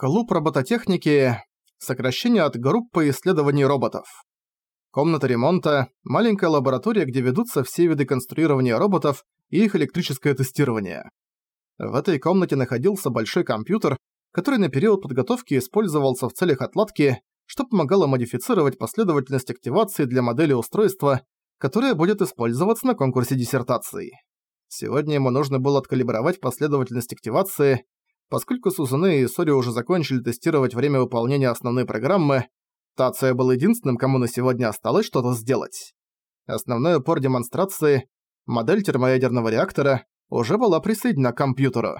Клуб робототехники – сокращение от группы исследований роботов. Комната ремонта – маленькая лаборатория, где ведутся все виды конструирования роботов и их электрическое тестирование. В этой комнате находился большой компьютер, который на период подготовки использовался в целях отладки, что помогало модифицировать последовательность активации для модели устройства, которая будет использоваться на конкурсе диссертаций. Сегодня ему нужно было откалибровать последовательность активации, Поскольку Сузуне и Сори уже закончили тестировать время выполнения основной программы, Тация был единственным, кому на сегодня осталось что-то сделать. Основной упор демонстрации, модель термоядерного реактора, уже была присоединена к компьютеру.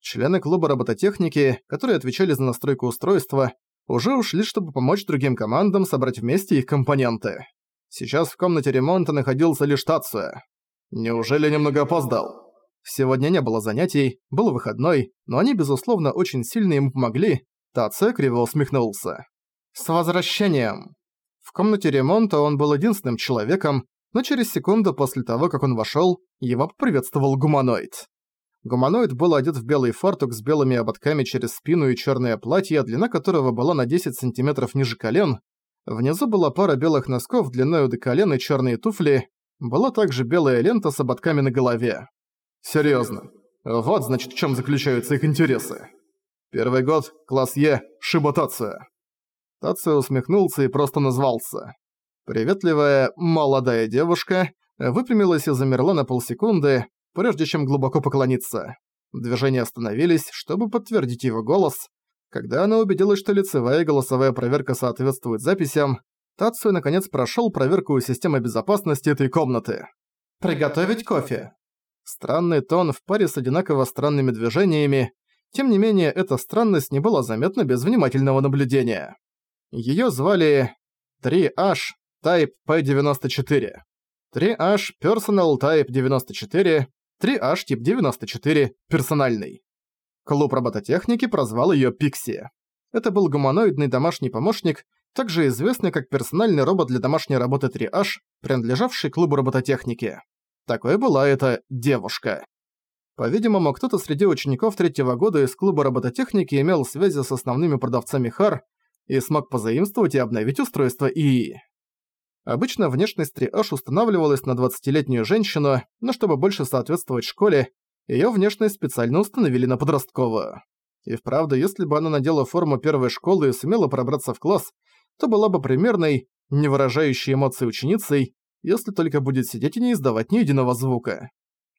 Члены клуба робототехники, которые отвечали за настройку устройства, уже ушли, чтобы помочь другим командам собрать вместе их компоненты. Сейчас в комнате ремонта находился лишь Тация. Неужели немного опоздал? Сегодня не было занятий, был выходной, но они, безусловно, очень сильно ему помогли. Таце криво усмехнулся. «С возвращением!» В комнате ремонта он был единственным человеком, но через секунду после того, как он вошёл, его поприветствовал гуманоид. Гуманоид был одет в белый фартук с белыми ободками через спину и чёрное платье, длина которого была на 10 сантиметров ниже колен. Внизу была пара белых носков длиной до колен и чёрные туфли. Была также белая лента с ободками на голове. Серьезно. Вот, значит, в чем заключаются их интересы. Первый год, класс Е, Шиботация. Тация усмехнулся и просто назвался. Приветливая, молодая девушка выпрямилась и замерла на полсекунды, прежде чем глубоко поклониться. Движения остановились, чтобы подтвердить его голос. Когда она убедилась, что лицевая и голосовая проверка соответствуют записям, Тацию наконец прошёл проверку системы безопасности этой комнаты. «Приготовить кофе», Странный тон в паре с одинаково странными движениями, тем не менее эта странность не была заметна без внимательного наблюдения. Её звали 3H Type P94. 3H Personal Type 94, 3H Тип 94 персональный. Клуб робототехники прозвал её Пикси. Это был гуманоидный домашний помощник, также известный как персональный робот для домашней работы 3H, принадлежавший клубу робототехники. Такой была эта девушка. По-видимому, кто-то среди учеников третьего года из клуба робототехники имел связи с основными продавцами ХАР и смог позаимствовать и обновить устройство ИИ. Обычно внешность 3H устанавливалась на 20-летнюю женщину, но чтобы больше соответствовать школе, её внешность специально установили на подростковую. И вправду, если бы она надела форму первой школы и сумела пробраться в класс, то была бы примерной, не выражающей эмоций ученицей, если только будет сидеть и не издавать ни единого звука.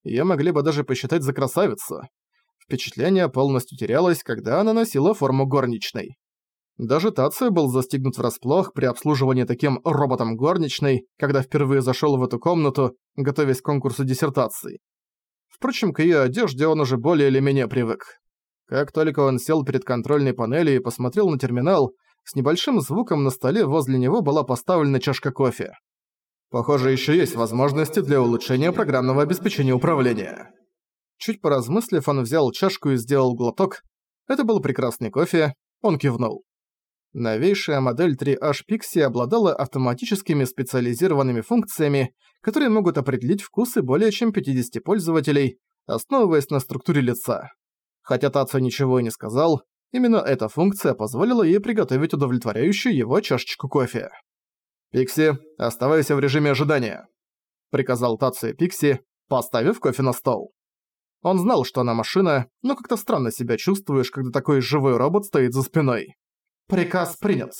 Её могли бы даже посчитать за красавицу. Впечатление полностью терялось, когда она носила форму горничной. Даже Тацио был застигнут врасплох при обслуживании таким роботом горничной, когда впервые зашёл в эту комнату, готовясь к конкурсу диссертаций. Впрочем, к её одежде он уже более или менее привык. Как только он сел перед контрольной панелью и посмотрел на терминал, с небольшим звуком на столе возле него была поставлена чашка кофе. Похоже, еще есть возможности для улучшения программного обеспечения управления. Чуть поразмыслив, он взял чашку и сделал глоток. Это был прекрасный кофе. Он кивнул. Новейшая модель 3H Pixie обладала автоматическими специализированными функциями, которые могут определить вкусы более чем 50 пользователей, основываясь на структуре лица. Хотя Тацу ничего и не сказал, именно эта функция позволила ей приготовить удовлетворяющую его чашечку кофе. «Пикси, оставайся в режиме ожидания», — приказал Тацию Пикси, поставив кофе на стол. Он знал, что она машина, но как-то странно себя чувствуешь, когда такой живой робот стоит за спиной. «Приказ принят».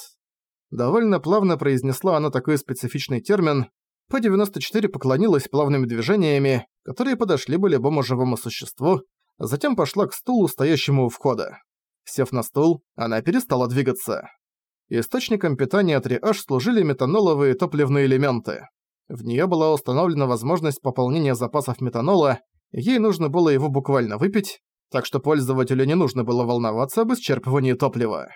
Довольно плавно произнесла она такой специфичный термин. П-94 поклонилась плавными движениями, которые подошли бы любому живому существу, затем пошла к стулу, стоящему у входа. Сев на стул, она перестала двигаться. Источником питания 3H служили метаноловые топливные элементы. В нее была установлена возможность пополнения запасов метанола, ей нужно было его буквально выпить, так что пользователю не нужно было волноваться об исчерпывании топлива.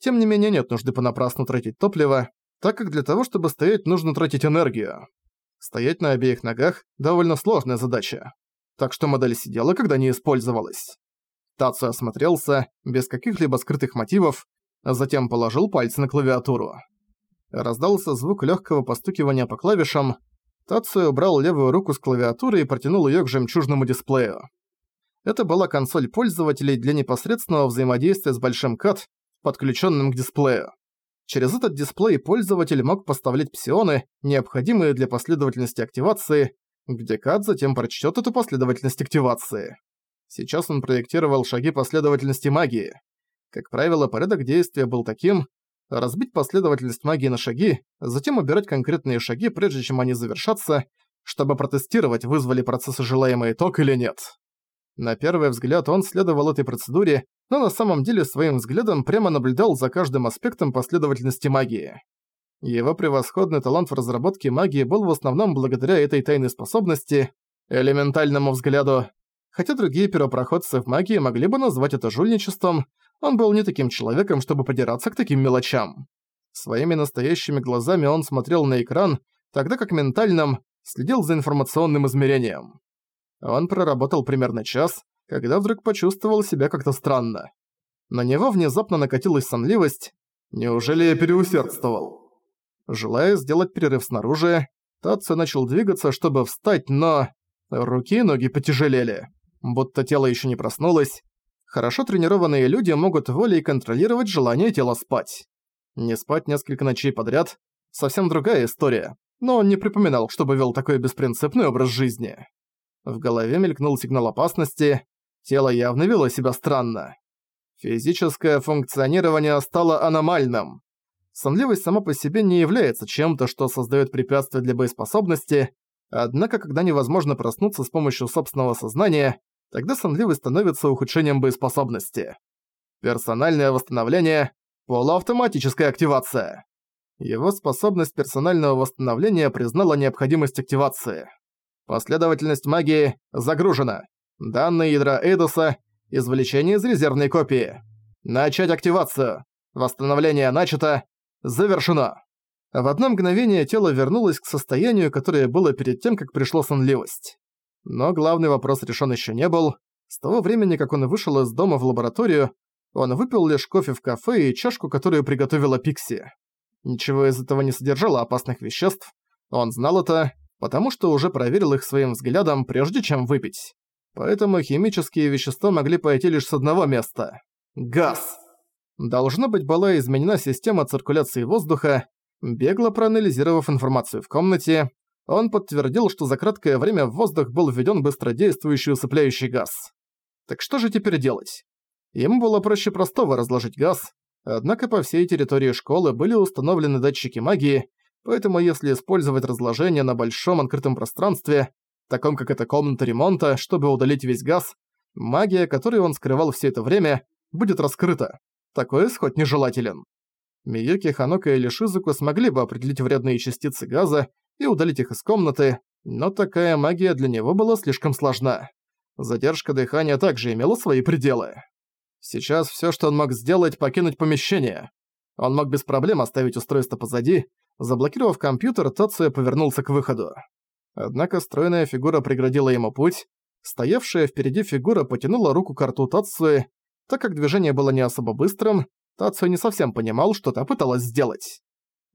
Тем не менее нет нужды понапрасну тратить топливо, так как для того, чтобы стоять, нужно тратить энергию. Стоять на обеих ногах – довольно сложная задача. Так что модель сидела, когда не использовалась. Тацу осмотрелся, без каких-либо скрытых мотивов, а затем положил пальцы на клавиатуру. Раздался звук легкого постукивания по клавишам. Тацию убрал левую руку с клавиатуры и протянул ее к жемчужному дисплею. Это была консоль пользователей для непосредственного взаимодействия с большим КАТ, подключенным к дисплею. Через этот дисплей пользователь мог поставлять псионы, необходимые для последовательности активации, где КАТ затем прочтет эту последовательность активации. Сейчас он проектировал шаги последовательности магии. Как правило, порядок действия был таким – разбить последовательность магии на шаги, затем убирать конкретные шаги, прежде чем они завершатся, чтобы протестировать, вызвали процессы желаемый итог или нет. На первый взгляд он следовал этой процедуре, но на самом деле своим взглядом прямо наблюдал за каждым аспектом последовательности магии. Его превосходный талант в разработке магии был в основном благодаря этой тайной способности, элементальному взгляду. Хотя другие первопроходцы в магии могли бы назвать это жульничеством, он был не таким человеком, чтобы подираться к таким мелочам. Своими настоящими глазами он смотрел на экран, тогда как ментальным следил за информационным измерением. Он проработал примерно час, когда вдруг почувствовал себя как-то странно. На него внезапно накатилась сонливость. Неужели я переусердствовал? Желая сделать перерыв снаружи, Татсо начал двигаться, чтобы встать, но... Руки и ноги потяжелели. Будто тело еще не проснулось. Хорошо тренированные люди могут волей контролировать желание тела спать. Не спать несколько ночей подряд – совсем другая история, но он не припоминал, чтобы вел такой беспринципный образ жизни. В голове мелькнул сигнал опасности, тело явно вело себя странно. Физическое функционирование стало аномальным. Сонливость сама по себе не является чем-то, что создает препятствия для боеспособности, однако когда невозможно проснуться с помощью собственного сознания, тогда сонливость становится ухудшением боеспособности. Персональное восстановление – полуавтоматическая активация. Его способность персонального восстановления признала необходимость активации. Последовательность магии загружена. Данные ядра Эйдуса – извлечение из резервной копии. Начать активацию. Восстановление начато. Завершено. В одно мгновение тело вернулось к состоянию, которое было перед тем, как пришла сонливость. Но главный вопрос решен еще не был. С того времени, как он вышел из дома в лабораторию, он выпил лишь кофе в кафе и чашку, которую приготовила Пикси. Ничего из этого не содержало опасных веществ. Он знал это, потому что уже проверил их своим взглядом, прежде чем выпить. Поэтому химические вещества могли пойти лишь с одного места. Газ! Должно быть, была изменена система циркуляции воздуха. Бегло проанализировав информацию в комнате, он подтвердил, что за краткое время в воздух был введен быстродействующий усыпляющий газ. Так что же теперь делать? Ему было проще простого разложить газ, однако по всей территории школы были установлены датчики магии, Поэтому если использовать разложение на большом открытом пространстве, таком как эта комната ремонта, чтобы удалить весь газ, магия, которую он скрывал все это время, будет раскрыта. Такой исход нежелателен. Миюки, Ханока или Шизуку смогли бы определить вредные частицы газа и удалить их из комнаты, но такая магия для него была слишком сложна. Задержка дыхания также имела свои пределы. Сейчас всё, что он мог сделать, покинуть помещение. Он мог без проблем оставить устройство позади, Заблокировав компьютер, Тация повернулся к выходу. Однако стройная фигура преградила ему путь. Стоявшая впереди фигура потянула руку к рту Тацуи. Так как движение было не особо быстрым, Тацуя не совсем понимал, что та пыталась сделать.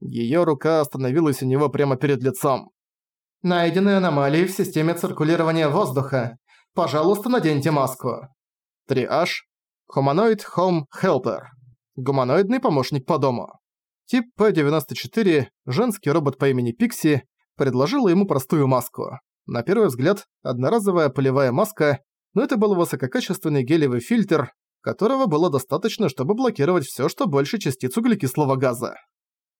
Её рука остановилась у него прямо перед лицом. «Найдены аномалии в системе циркулирования воздуха. Пожалуйста, наденьте маску». 3H. Humanoid Home Helper. Гуманоидный помощник по дому. Тип P-94, женский робот по имени Пикси, предложила ему простую маску. На первый взгляд, одноразовая полевая маска, но это был высококачественный гелевый фильтр, которого было достаточно, чтобы блокировать всё, что больше частиц углекислого газа.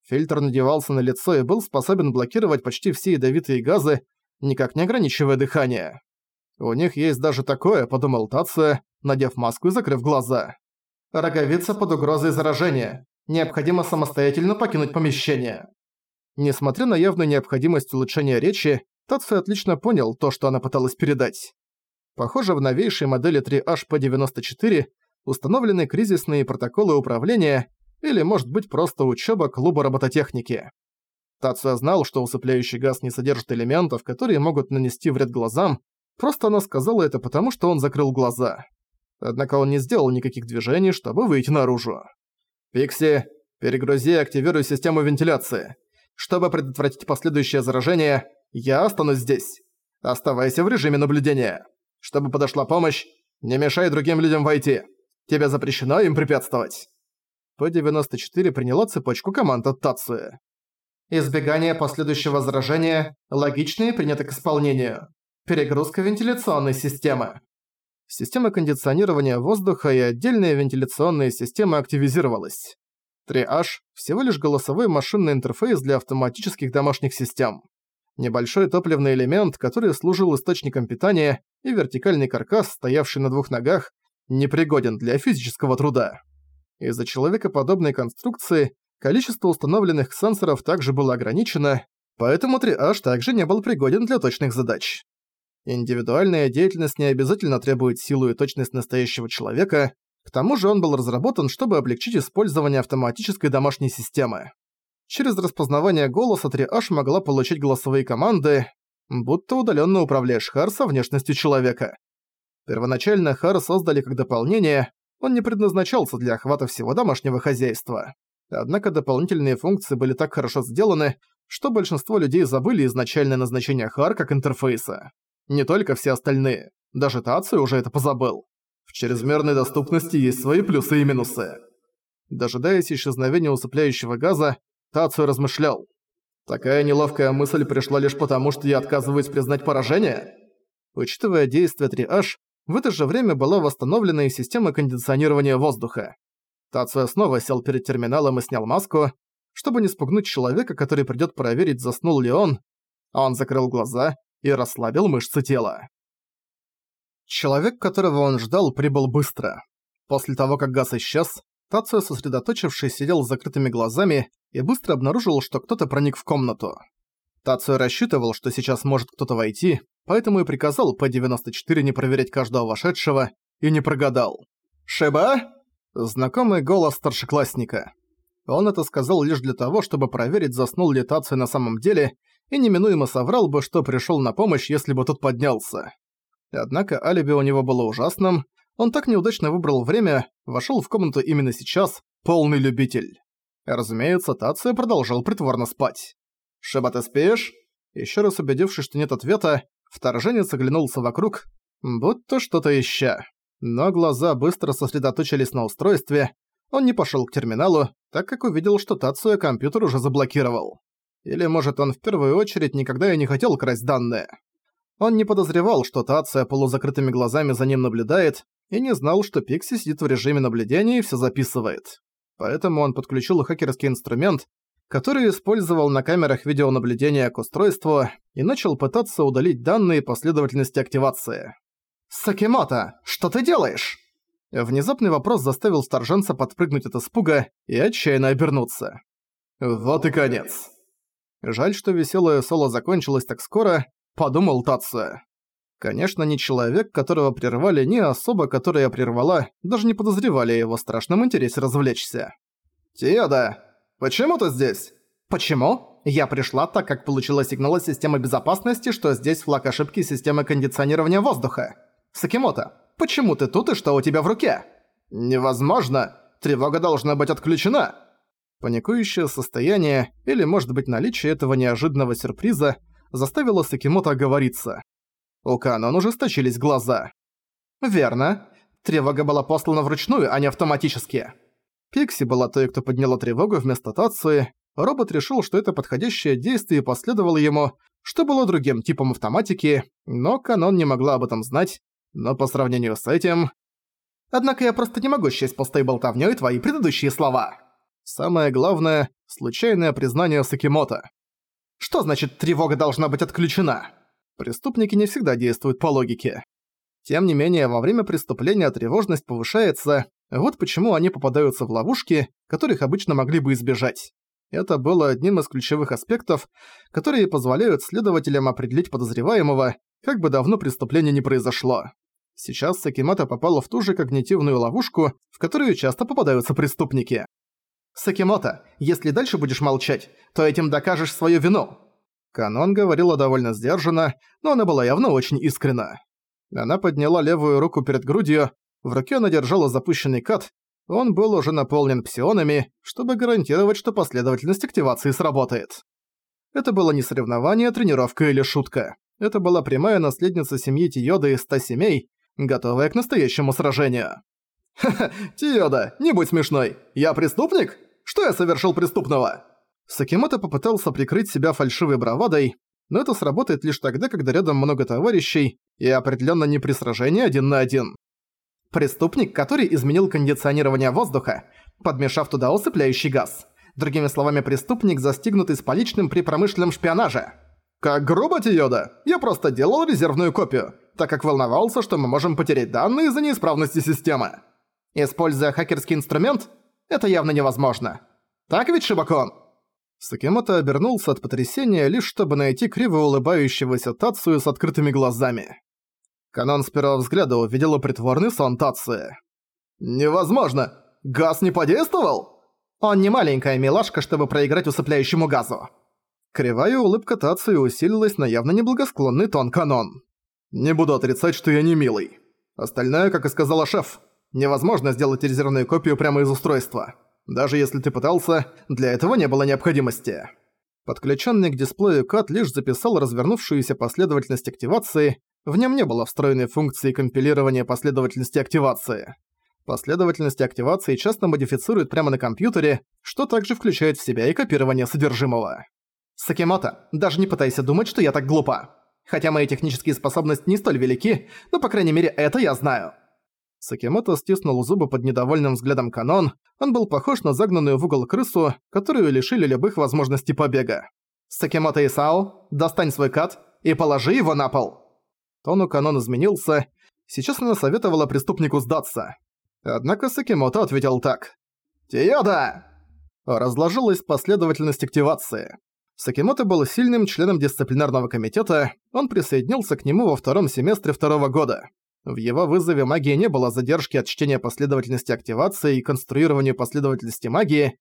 Фильтр надевался на лицо и был способен блокировать почти все ядовитые газы, никак не ограничивая дыхание. «У них есть даже такое», — подумал Тация, надев маску и закрыв глаза. «Роговица под угрозой заражения. Необходимо самостоятельно покинуть помещение. Несмотря на явную необходимость улучшения речи, Татсу отлично понял то, что она пыталась передать. Похоже, в новейшей модели 3HP94 установлены кризисные протоколы управления или, может быть, просто учёба клуба робототехники. Тацуя знал, что усыпляющий газ не содержит элементов, которые могут нанести вред глазам, просто она сказала это потому, что он закрыл глаза. Однако он не сделал никаких движений, чтобы выйти наружу. «Пикси, перегрузи и активируй систему вентиляции. Чтобы предотвратить последующее заражение, я останусь здесь. Оставайся в режиме наблюдения. Чтобы подошла помощь, «Не мешай другим людям войти! Тебе запрещено им препятствовать!» П-94 приняла цепочку команд от Тацуя. Избегание последующего заражения логично и принято к исполнению. Перегрузка вентиляционной системы. Система кондиционирования воздуха и отдельные вентиляционные системы активизировалась. 3H – всего лишь голосовой машинный интерфейс для автоматических домашних систем. Небольшой топливный элемент, который служил источником питания, и вертикальный каркас, стоявший на двух ногах, непригоден для физического труда. Из-за человекоподобной конструкции количество установленных сенсоров также было ограничено, поэтому 3H также не был пригоден для точных задач. Индивидуальная деятельность не обязательно требует силу и точность настоящего человека, к тому же он был разработан, чтобы облегчить использование автоматической домашней системы. Через распознавание голоса 3H могла получить голосовые команды, будто удаленно управляешь Хар со внешностью человека. Первоначально Хар создали как дополнение, он не предназначался для охвата всего домашнего хозяйства. Однако дополнительные функции были так хорошо сделаны, что большинство людей забыли изначальное назначение Хар как интерфейса. Не только все остальные. Даже Тацию уже это позабыл. В чрезмерной доступности есть свои плюсы и минусы. Дожидаясь исчезновения усыпляющего газа, Тацию размышлял. Такая неловкая мысль пришла лишь потому, что я отказываюсь признать поражение? Учитывая действия 3H, в это же время была восстановлена и система кондиционирования воздуха. Тацуя снова сел перед терминалом и снял маску, чтобы не спугнуть человека, который придёт проверить, заснул ли он. Он закрыл глаза и расслабил мышцы тела. Человек, которого он ждал, прибыл быстро. После того, как газ исчез, Тацио, сосредоточившись, сидел с закрытыми глазами и быстро обнаружил, что кто-то проник в комнату. Тацио рассчитывал, что сейчас может кто-то войти, поэтому и приказал П-94 не проверять каждого вошедшего, и не прогадал. «Шиба?» Знакомый голос старшеклассника. Он это сказал лишь для того, чтобы проверить, заснул ли Тацио на самом деле, и неминуемо соврал бы, что пришёл на помощь, если бы тот поднялся. Однако алиби у него было ужасным, он так неудачно выбрал время, вошёл в комнату именно сейчас, полный любитель. Разумеется, Тация продолжал притворно спать. «Шиба, ты спишь?» Ещё раз убедившись, что нет ответа, вторженец оглянулся вокруг, будто что-то ища. Но глаза быстро сосредоточились на устройстве, он не пошёл к терминалу, так как увидел, что Тацуя компьютер уже заблокировал. Или, может, он в первую очередь никогда и не хотел красть данные. Он не подозревал, что Тация полузакрытыми глазами за ним наблюдает, и не знал, что Пикси сидит в режиме наблюдения и всё записывает. Поэтому он подключил хакерский инструмент, который использовал на камерах видеонаблюдения к устройству и начал пытаться удалить данные последовательности активации. «Сакимото, что ты делаешь?» Внезапный вопрос заставил Старженца подпрыгнуть от испуга и отчаянно обернуться. «Вот и конец». Жаль, что веселое соло закончилось так скоро, подумал Татсо. Конечно, ни человек, которого прервали, ни особа, которая прервала, даже не подозревали о его страшном интересе развлечься. «Тиода, почему ты здесь?» «Почему? Я пришла, так как получила сигнал от системы безопасности, что здесь флаг ошибки системы кондиционирования воздуха. Сакимото, почему ты тут и что у тебя в руке?» «Невозможно! Тревога должна быть отключена!» Паникующее состояние, или, может быть, наличие этого неожиданного сюрприза, заставило Сакимото оговориться. У Канон ужесточились глаза. «Верно. Тревога была послана вручную, а не автоматически». Пикси была той, кто подняла тревогу вместо Тации. Робот решил, что это подходящее действие и последовало ему, что было другим типом автоматики, но Канон не могла об этом знать, но по сравнению с этим... Однако я просто не могу счесть пустой болтовнёй твои предыдущие слова. Самое главное – случайное признание Сакимото. Что значит «тревога должна быть отключена»? Преступники не всегда действуют по логике. Тем не менее, во время преступления тревожность повышается, вот почему они попадаются в ловушки, которых обычно могли бы избежать. Это было одним из ключевых аспектов, которые позволяют следователям определить подозреваемого, как бы давно преступление не произошло. Сейчас Сакимата попала в ту же когнитивную ловушку, в которую часто попадаются преступники. Сакимото, если дальше будешь молчать, то этим докажешь свою вину». Канон говорила довольно сдержанно, но она была явно очень искренна. Она подняла левую руку перед грудью, в руке она держала запущенный кат, он был уже наполнен псионами, чтобы гарантировать, что последовательность активации сработает. Это было не соревнование, тренировка или шутка. Это была прямая наследница семьи Тиода из ста семей, готовая к настоящему сражению. «Ха-ха, Тиода, не будь смешной! Я преступник? Что я совершил преступного?» Сакимото попытался прикрыть себя фальшивой бравадой, но это сработает лишь тогда, когда рядом много товарищей, и определенно не при сражении один на один. Преступник, который изменил кондиционирование воздуха, подмешав туда усыпляющий газ. Другими словами, преступник, застигнутый с поличным при промышленном шпионаже. Как грубо, Тиода! Я просто делал резервную копию, так как волновался, что мы можем потерять данные из-за неисправности системы. Используя хакерский инструмент, это явно невозможно. Так ведь, Шибакон? Сакимото обернулся от потрясения, лишь чтобы найти криво улыбающегося Тацию с открытыми глазами. Канон с первого взгляда увидела притворный сон Тации. «Невозможно! Газ не подействовал?» «Он не маленькая милашка, чтобы проиграть усыпляющему газу». Кривая улыбка Тации усилилась на явно неблагосклонный тон Канон. «Не буду отрицать, что я не милый. Остальное, как и сказала шеф, невозможно сделать резервную копию прямо из устройства. Даже если ты пытался, для этого не было необходимости. Подключенный к дисплею кат лишь записал развернувшуюся последовательность активации, в нем не было встроенной функции компилирования последовательности активации. Последовательность активации часто модифицируют прямо на компьютере, что также включает в себя и копирование содержимого. Сакимото, даже не пытайся думать, что я так глупа. Хотя мои технические способности не столь велики, но по крайней мере это я знаю. Сакимото стиснул зубы под недовольным взглядом Канон. Он был похож на загнанную в угол крысу, которую лишили любых возможностей побега. «Сакимото Исао, достань свой кат и положи его на пол!» Тон у Канон изменился. Сейчас она советовала преступнику сдаться. Однако Сакимото ответил так. «Тиода!» Разложилась последовательность активации. Сакимото был сильным членом дисциплинарного комитета, он присоединился к нему во втором семестре второго года. В его вызове магии не было задержки от чтения последовательности активации и конструирования последовательности магии.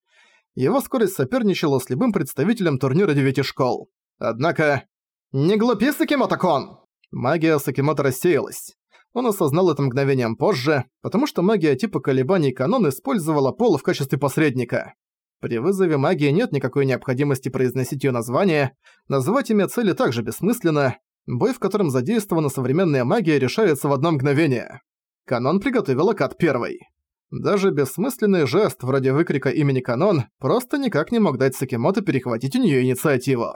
Его скорость соперничала с любым представителем турнира девяти школ. Однако... «Не глупи, Сакимото-кон!» Магия Сакимото рассеялась. Он осознал это мгновением позже, потому что магия типа колебаний канон использовала пол в качестве посредника. При вызове магии нет никакой необходимости произносить её название, называть имя цели также бессмысленно, Бой, в котором задействована современная магия, решается в одно мгновение. Канон приготовила Кат первой. Даже бессмысленный жест, вроде выкрика имени Канон, просто никак не мог дать Сакимото перехватить у неё инициативу.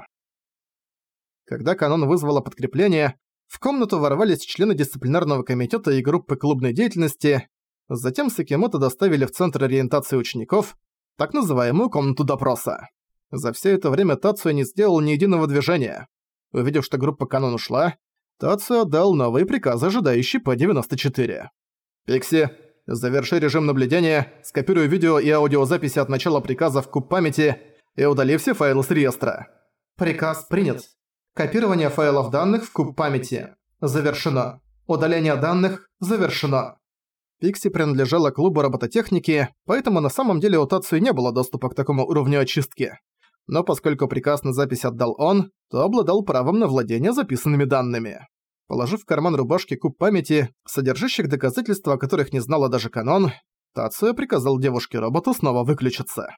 Когда Канон вызвала подкрепление, в комнату ворвались члены дисциплинарного комитета и группы клубной деятельности, затем Сакимото доставили в Центр ориентации учеников, так называемую комнату допроса. За все это время Тацуя не сделал ни единого движения. Увидев, что группа Канон ушла, Тацу отдал новые приказы, ожидающие П-94. «Пикси, заверши режим наблюдения, скопируй видео и аудиозаписи от начала приказа в куб памяти и удали все файлы с реестра». «Приказ принят. Копирование файлов данных в куб памяти. Завершено. Удаление данных завершено». Пикси принадлежала клубу робототехники, поэтому на самом деле у Тацуи не было доступа к такому уровню очистки но поскольку приказ на запись отдал он, то обладал правом на владение записанными данными. Положив в карман рубашки куб памяти, содержащих доказательства, о которых не знала даже канон, Тацуя приказал девушке-роботу снова выключиться.